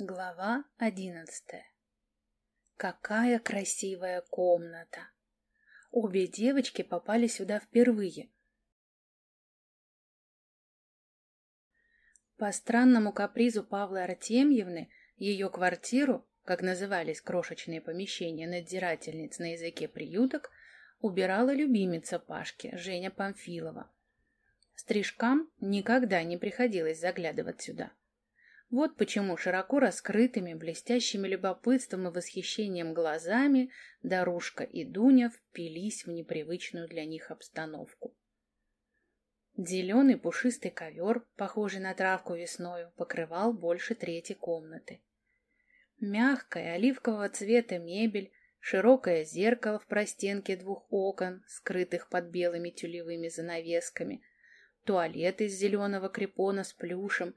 Глава одиннадцатая. Какая красивая комната! Обе девочки попали сюда впервые. По странному капризу Павлы Артемьевны, ее квартиру, как назывались крошечные помещения надзирательниц на языке приюток, убирала любимица Пашки, Женя Памфилова. Стрижкам никогда не приходилось заглядывать сюда. Вот почему широко раскрытыми, блестящими любопытством и восхищением глазами Дарушка и Дуня впились в непривычную для них обстановку. Зеленый пушистый ковер, похожий на травку весною, покрывал больше трети комнаты. Мягкая оливкового цвета мебель, широкое зеркало в простенке двух окон, скрытых под белыми тюлевыми занавесками, туалет из зеленого крепона с плюшем,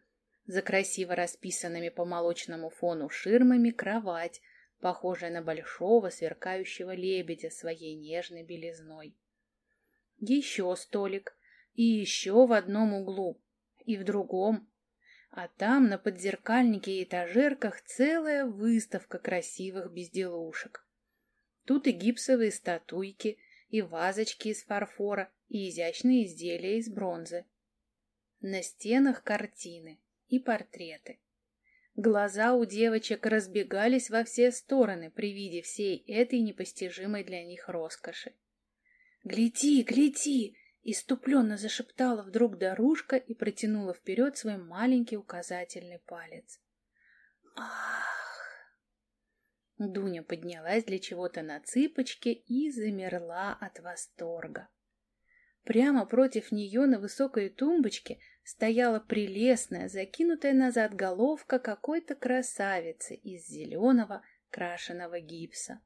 за красиво расписанными по молочному фону ширмами кровать, похожая на большого сверкающего лебедя своей нежной белизной. Еще столик, и еще в одном углу, и в другом. А там на подзеркальнике и этажерках целая выставка красивых безделушек. Тут и гипсовые статуйки, и вазочки из фарфора, и изящные изделия из бронзы. На стенах картины, и портреты. Глаза у девочек разбегались во все стороны при виде всей этой непостижимой для них роскоши. «Гляди, гляди!» — иступленно зашептала вдруг Дарушка и протянула вперед свой маленький указательный палец. «Ах!» Дуня поднялась для чего-то на цыпочки и замерла от восторга. Прямо против нее на высокой тумбочке стояла прелестная, закинутая назад головка какой-то красавицы из зеленого крашеного гипса.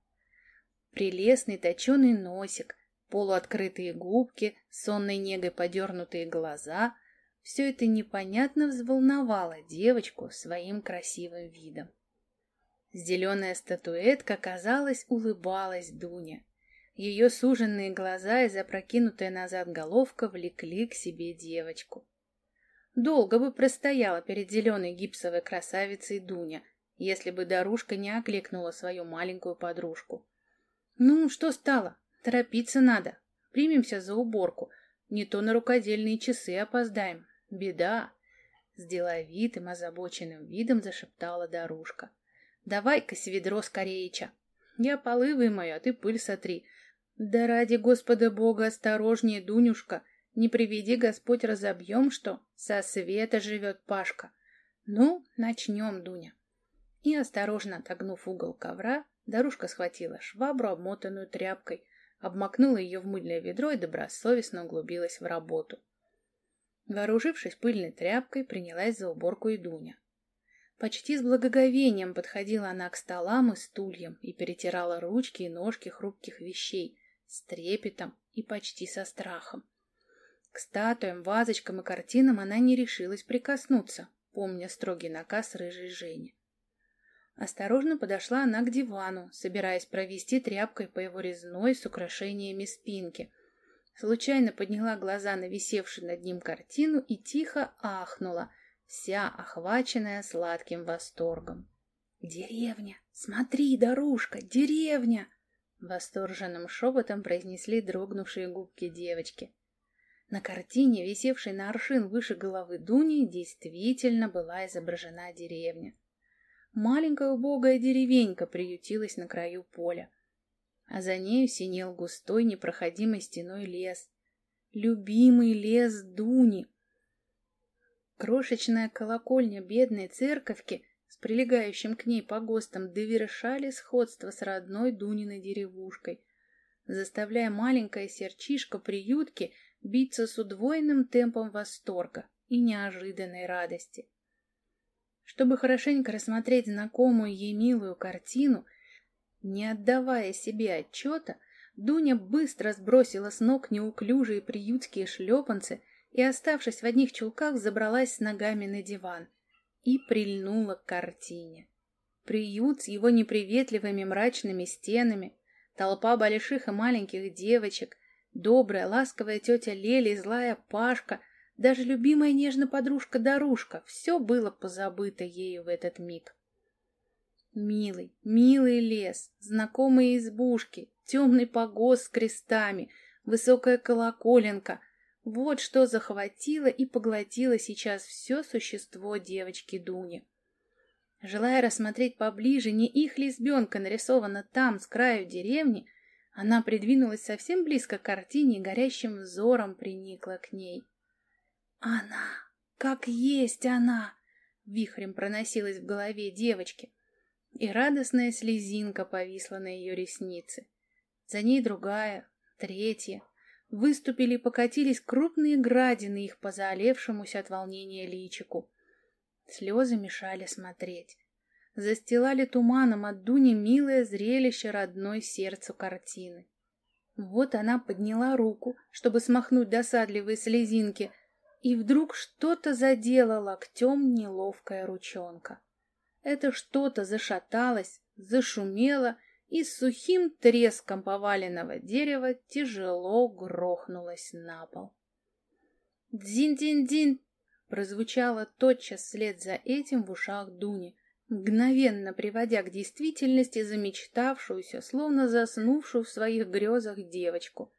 Прелестный точеный носик, полуоткрытые губки, сонной негой подернутые глаза — все это непонятно взволновало девочку своим красивым видом. Зеленая статуэтка, казалось, улыбалась Дуне. Ее суженные глаза и запрокинутая назад головка влекли к себе девочку. Долго бы простояла перед зеленой гипсовой красавицей Дуня, если бы Дарушка не окликнула свою маленькую подружку. «Ну, что стало? Торопиться надо. Примемся за уборку. Не то на рукодельные часы опоздаем. Беда!» С деловитым, озабоченным видом зашептала Дарушка. «Давай-ка ведро скорееча. Я полы вымою, а ты пыль сотри. Да ради Господа Бога осторожнее, Дунюшка. Не приведи Господь разобьем, что со света живет Пашка. Ну, начнем, Дуня. И, осторожно отогнув угол ковра, Дарушка схватила швабру, обмотанную тряпкой, обмакнула ее в мыльное ведро и добросовестно углубилась в работу. Вооружившись пыльной тряпкой, принялась за уборку и Дуня. Почти с благоговением подходила она к столам и стульям и перетирала ручки и ножки хрупких вещей с трепетом и почти со страхом. К статуям, вазочкам и картинам она не решилась прикоснуться, помня строгий наказ рыжей Жени. Осторожно подошла она к дивану, собираясь провести тряпкой по его резной с украшениями спинке. Случайно подняла глаза на висевшую над ним картину и тихо ахнула, вся охваченная сладким восторгом. «Деревня! Смотри, дорожка, деревня!» Восторженным шепотом произнесли дрогнувшие губки девочки. На картине, висевшей на аршин выше головы Дуни, действительно была изображена деревня. Маленькая убогая деревенька приютилась на краю поля, а за нею синел густой непроходимой стеной лес. Любимый лес Дуни! Крошечная колокольня бедной церковки с прилегающим к ней погостом довершали сходство с родной Дуниной деревушкой, заставляя маленькое серчишко приютки биться с удвоенным темпом восторга и неожиданной радости. Чтобы хорошенько рассмотреть знакомую ей милую картину, не отдавая себе отчета, Дуня быстро сбросила с ног неуклюжие приютские шлепанцы и, оставшись в одних чулках, забралась с ногами на диван и прильнула к картине. Приют с его неприветливыми мрачными стенами, толпа больших и маленьких девочек, Добрая, ласковая тетя Леля злая Пашка, даже любимая нежная подружка Дарушка — все было позабыто ею в этот миг. Милый, милый лес, знакомые избушки, темный погост с крестами, высокая колоколенка — вот что захватило и поглотило сейчас все существо девочки Дуни. Желая рассмотреть поближе, не их лесбенка нарисована там, с краю деревни, она придвинулась совсем близко к картине и горящим взором приникла к ней. «Она! Как есть она!» Вихрем проносилась в голове девочки, и радостная слезинка повисла на ее реснице. За ней другая, третья. Выступили и покатились крупные градины их по заолевшемуся от волнения личику. Слезы мешали смотреть. Застилали туманом от Дуни милое зрелище родной сердцу картины. Вот она подняла руку, чтобы смахнуть досадливые слезинки, и вдруг что-то задело локтем неловкая ручонка. Это что-то зашаталось, зашумело и с сухим треском поваленного дерева тяжело грохнулось на пол. «Дзин-дзин-дзин!» прозвучало тотчас вслед за этим в ушах Дуни, мгновенно приводя к действительности замечтавшуюся, словно заснувшую в своих грезах девочку.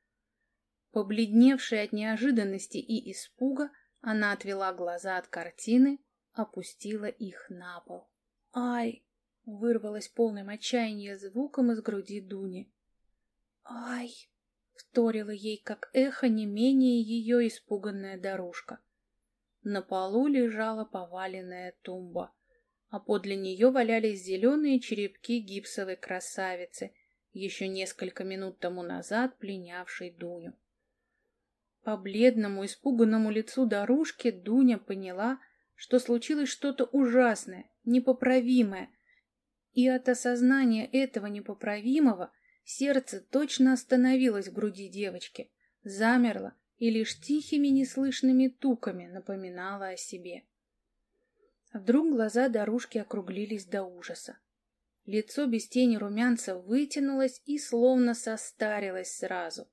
Побледневшая от неожиданности и испуга, она отвела глаза от картины, опустила их на пол. «Ай!» — вырвалось полным отчаяния звуком из груди Дуни. «Ай!» — вторила ей, как эхо, не менее ее испуганная дорожка. На полу лежала поваленная тумба, а подле нее валялись зеленые черепки гипсовой красавицы, еще несколько минут тому назад пленявшей Дуню. По бледному, испуганному лицу дорожки Дуня поняла, что случилось что-то ужасное, непоправимое, и от осознания этого непоправимого сердце точно остановилось в груди девочки, замерло и лишь тихими неслышными туками напоминала о себе. Вдруг глаза дорожки округлились до ужаса. Лицо без тени румянца вытянулось и словно состарилось сразу,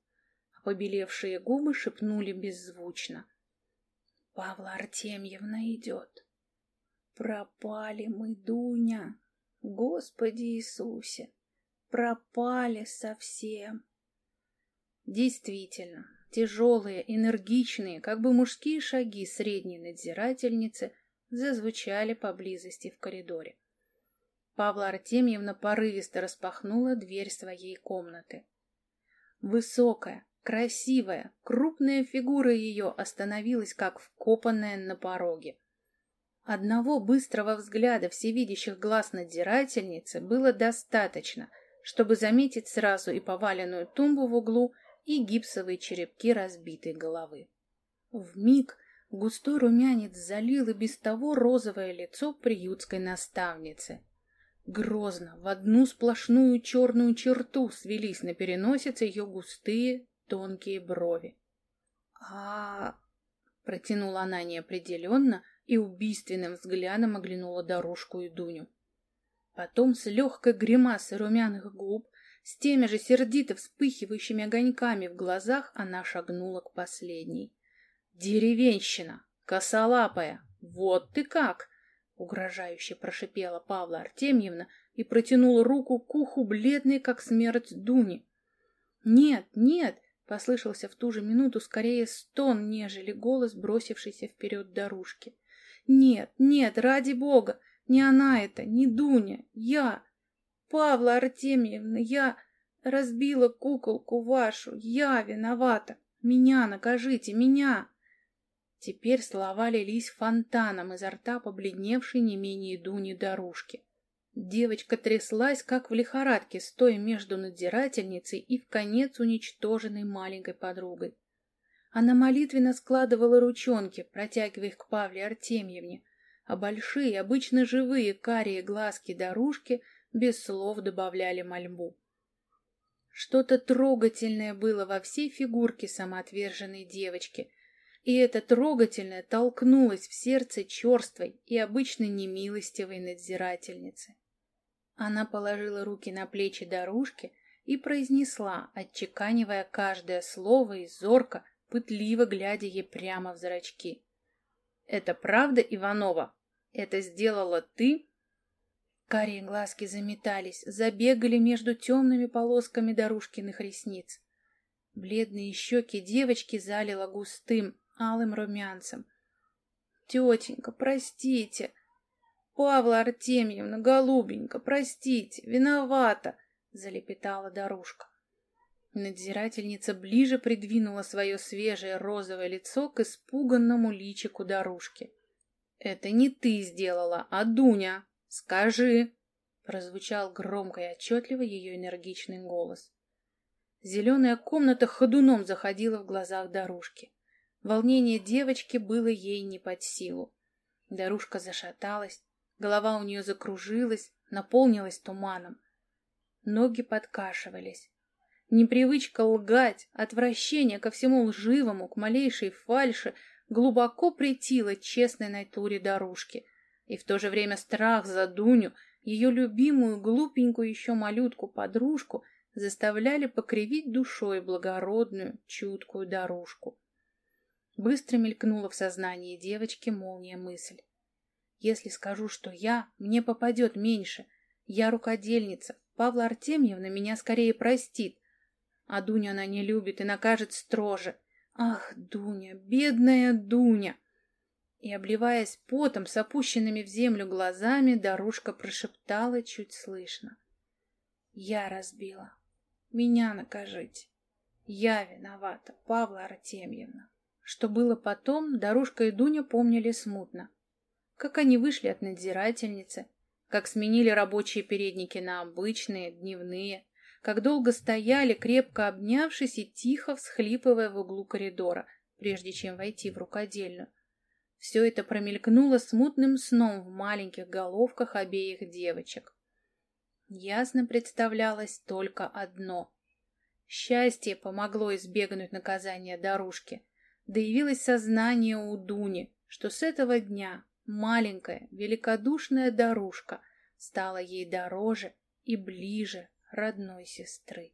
а побелевшие губы шепнули беззвучно. — Павла Артемьевна идет. Пропали мы, Дуня, Господи Иисусе, пропали совсем. Действительно, Тяжелые, энергичные, как бы мужские шаги средней надзирательницы зазвучали поблизости в коридоре. Павла Артемьевна порывисто распахнула дверь своей комнаты. Высокая, красивая, крупная фигура ее остановилась, как вкопанная на пороге. Одного быстрого взгляда всевидящих глаз надзирательницы было достаточно, чтобы заметить сразу и поваленную тумбу в углу, и гипсовые черепки разбитой головы. В миг густой румянец залил и без того розовое лицо приютской наставницы. Грозно, в одну сплошную черную черту свелись на переносице ее густые, тонкие брови. а протянула она неопределенно и убийственным взглядом оглянула дорожку и Дуню. Потом с легкой гримасой румяных губ с теми же сердито вспыхивающими огоньками в глазах она шагнула к последней. «Деревенщина! Косолапая! Вот ты как!» Угрожающе прошипела Павла Артемьевна и протянула руку к уху бледной, как смерть Дуни. «Нет, нет!» — послышался в ту же минуту скорее стон, нежели голос, бросившийся вперед дорожки. «Нет, нет, ради бога! Не она это, не Дуня, я!» Павла Артемьевна, я разбила куколку вашу, я виновата. Меня накажите, меня!» Теперь слова лились фонтаном изо рта побледневшей не менее Дуни дорожки. Девочка тряслась, как в лихорадке, стоя между надзирательницей и в конец уничтоженной маленькой подругой. Она молитвенно складывала ручонки, протягивая их к Павле Артемьевне, а большие, обычно живые карие глазки дорожки — без слов добавляли мольбу. Что-то трогательное было во всей фигурке самоотверженной девочки, и это трогательное толкнулось в сердце черствой и обычно немилостивой надзирательницы. Она положила руки на плечи дорожки и произнесла, отчеканивая каждое слово и зорко, пытливо глядя ей прямо в зрачки. «Это правда, Иванова? Это сделала ты Карие глазки заметались, забегали между темными полосками Дорушкиных ресниц. Бледные щеки девочки залило густым, алым румянцем. «Тетенька, простите!» «Павла Артемьевна, голубенька, простите, виновата!» — залепетала Дорушка. Надзирательница ближе придвинула свое свежее розовое лицо к испуганному личику Дорушки. «Это не ты сделала, а Дуня! Скажи!» Прозвучал громко и отчетливо ее энергичный голос. Зеленая комната ходуном заходила в глазах Дорушки. Волнение девочки было ей не под силу. Дорушка зашаталась, голова у нее закружилась, наполнилась туманом. Ноги подкашивались. Непривычка лгать, отвращение ко всему лживому, к малейшей фальши глубоко претила честной натуре дорожки, и в то же время страх за Дуню, ее любимую глупенькую еще малютку-подружку, заставляли покривить душой благородную, чуткую дорожку. Быстро мелькнула в сознании девочки молния мысль. Если скажу, что я, мне попадет меньше. Я рукодельница. Павла Артемьевна меня скорее простит. А Дуня она не любит и накажет строже. Ах, Дуня, бедная Дуня! И, обливаясь потом с опущенными в землю глазами, дорожка прошептала чуть слышно. Я разбила. Меня накажите. Я виновата, Павла Артемьевна. Что было потом, дорожка и Дуня помнили смутно. Как они вышли от надзирательницы, как сменили рабочие передники на обычные, дневные, как долго стояли, крепко обнявшись и тихо всхлипывая в углу коридора, прежде чем войти в рукодельную. Все это промелькнуло смутным сном в маленьких головках обеих девочек. Ясно представлялось только одно. Счастье помогло избегнуть наказания дорожки, да явилось сознание у Дуни, что с этого дня маленькая великодушная дорожка стала ей дороже и ближе родной сестры.